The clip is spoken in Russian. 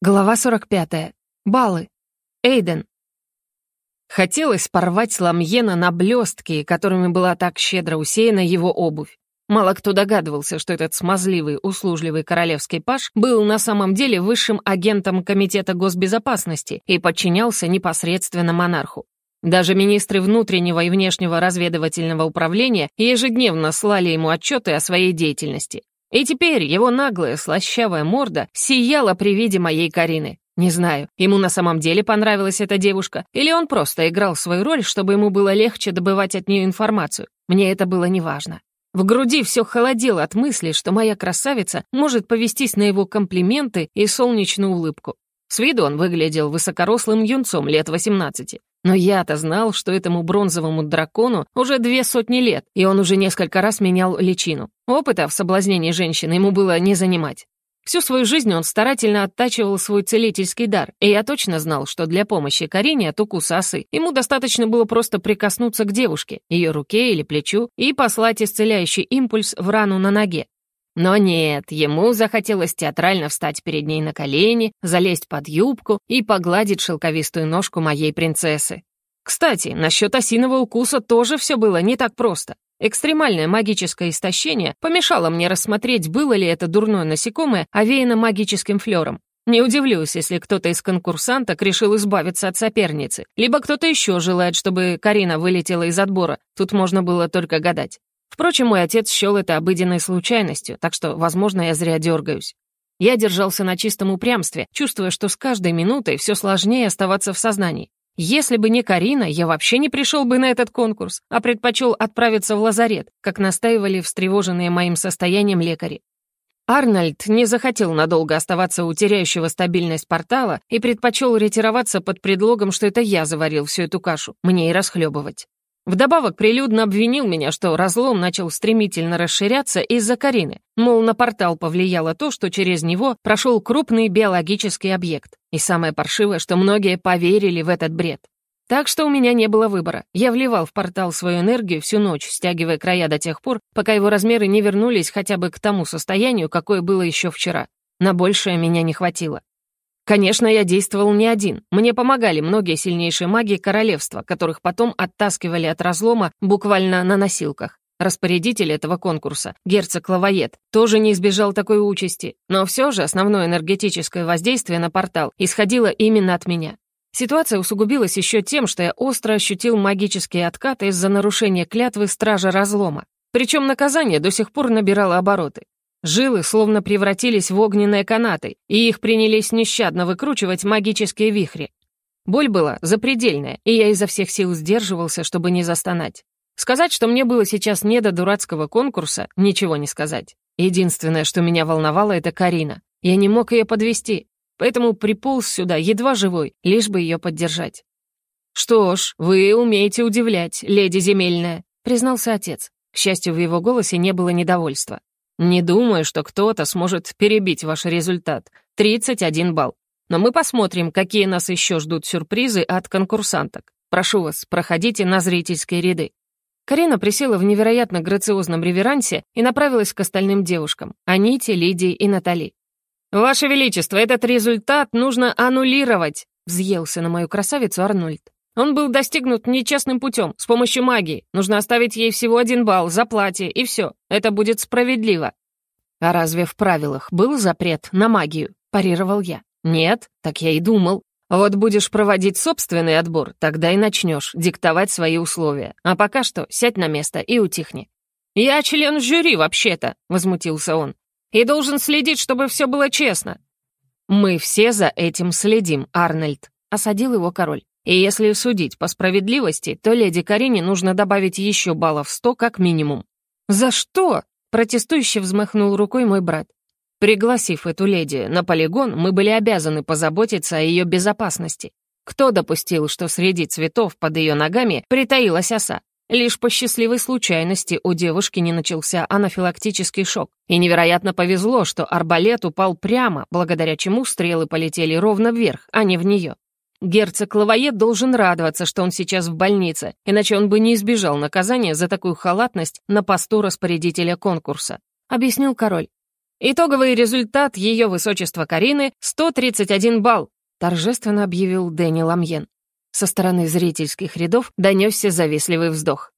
Глава 45. Баллы. Эйден. Хотелось порвать Ламьена на блестки, которыми была так щедро усеяна его обувь. Мало кто догадывался, что этот смазливый, услужливый королевский паш был на самом деле высшим агентом Комитета госбезопасности и подчинялся непосредственно монарху. Даже министры внутреннего и внешнего разведывательного управления ежедневно слали ему отчеты о своей деятельности. И теперь его наглая, слащавая морда сияла при виде моей Карины. Не знаю, ему на самом деле понравилась эта девушка, или он просто играл свою роль, чтобы ему было легче добывать от нее информацию. Мне это было неважно. В груди все холодело от мысли, что моя красавица может повестись на его комплименты и солнечную улыбку. С виду он выглядел высокорослым юнцом лет 18. Но я-то знал, что этому бронзовому дракону уже две сотни лет, и он уже несколько раз менял личину. Опыта в соблазнении женщины ему было не занимать. Всю свою жизнь он старательно оттачивал свой целительский дар, и я точно знал, что для помощи Карине от укуса осы ему достаточно было просто прикоснуться к девушке, ее руке или плечу, и послать исцеляющий импульс в рану на ноге. Но нет, ему захотелось театрально встать перед ней на колени, залезть под юбку и погладить шелковистую ножку моей принцессы. Кстати, насчет осиного укуса тоже все было не так просто. Экстремальное магическое истощение помешало мне рассмотреть, было ли это дурное насекомое овеяно магическим флером. Не удивлюсь, если кто-то из конкурсанток решил избавиться от соперницы, либо кто-то еще желает, чтобы Карина вылетела из отбора. Тут можно было только гадать. Впрочем, мой отец счел это обыденной случайностью, так что, возможно, я зря дергаюсь. Я держался на чистом упрямстве, чувствуя, что с каждой минутой все сложнее оставаться в сознании. Если бы не Карина, я вообще не пришел бы на этот конкурс, а предпочел отправиться в лазарет, как настаивали встревоженные моим состоянием лекари. Арнольд не захотел надолго оставаться у теряющего стабильность портала и предпочел ретироваться под предлогом, что это я заварил всю эту кашу, мне и расхлебывать. Вдобавок прилюдно обвинил меня, что разлом начал стремительно расширяться из-за Карины. Мол, на портал повлияло то, что через него прошел крупный биологический объект. И самое паршивое, что многие поверили в этот бред. Так что у меня не было выбора. Я вливал в портал свою энергию всю ночь, стягивая края до тех пор, пока его размеры не вернулись хотя бы к тому состоянию, какое было еще вчера. На большее меня не хватило. Конечно, я действовал не один. Мне помогали многие сильнейшие маги королевства, которых потом оттаскивали от разлома буквально на носилках. Распорядитель этого конкурса, герцог Лавоед, тоже не избежал такой участи, но все же основное энергетическое воздействие на портал исходило именно от меня. Ситуация усугубилась еще тем, что я остро ощутил магические откаты из-за нарушения клятвы стража разлома. Причем наказание до сих пор набирало обороты. Жилы словно превратились в огненные канаты, и их принялись нещадно выкручивать магические вихри. Боль была запредельная, и я изо всех сил сдерживался, чтобы не застонать. Сказать, что мне было сейчас не до дурацкого конкурса, ничего не сказать. Единственное, что меня волновало, это Карина. Я не мог ее подвести, поэтому приполз сюда, едва живой, лишь бы ее поддержать. «Что ж, вы умеете удивлять, леди земельная», — признался отец. К счастью, в его голосе не было недовольства. Не думаю, что кто-то сможет перебить ваш результат. 31 балл. Но мы посмотрим, какие нас еще ждут сюрпризы от конкурсанток. Прошу вас, проходите на зрительские ряды». Карина присела в невероятно грациозном реверансе и направилась к остальным девушкам — Аните, Лидии и Натали. «Ваше Величество, этот результат нужно аннулировать!» — взъелся на мою красавицу Арнольд. Он был достигнут нечестным путем, с помощью магии. Нужно оставить ей всего один балл за платье, и все. Это будет справедливо». «А разве в правилах был запрет на магию?» — парировал я. «Нет, так я и думал. Вот будешь проводить собственный отбор, тогда и начнешь диктовать свои условия. А пока что сядь на место и утихни». «Я член жюри, вообще-то», — возмутился он. «И должен следить, чтобы все было честно». «Мы все за этим следим, Арнольд», — осадил его король. И если судить по справедливости, то леди Карине нужно добавить еще баллов сто как минимум. «За что?» — протестующе взмахнул рукой мой брат. Пригласив эту леди на полигон, мы были обязаны позаботиться о ее безопасности. Кто допустил, что среди цветов под ее ногами притаилась оса? Лишь по счастливой случайности у девушки не начался анафилактический шок. И невероятно повезло, что арбалет упал прямо, благодаря чему стрелы полетели ровно вверх, а не в нее. Герцог Лавае должен радоваться, что он сейчас в больнице, иначе он бы не избежал наказания за такую халатность на посту распорядителя конкурса», — объяснил король. «Итоговый результат ее высочества Карины — 131 балл», — торжественно объявил Дэнни Ламьен. Со стороны зрительских рядов донесся завистливый вздох.